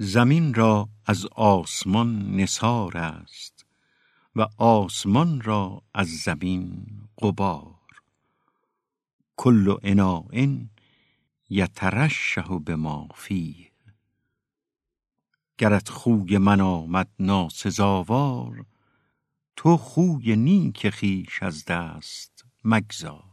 زمین را از آسمان نثار است و آسمان را از زمین قبار کل اناعن یترشه به ما فیه. گرت خوی من آمد ناسزاوار تو خوی نیک خیش از دست مگذار.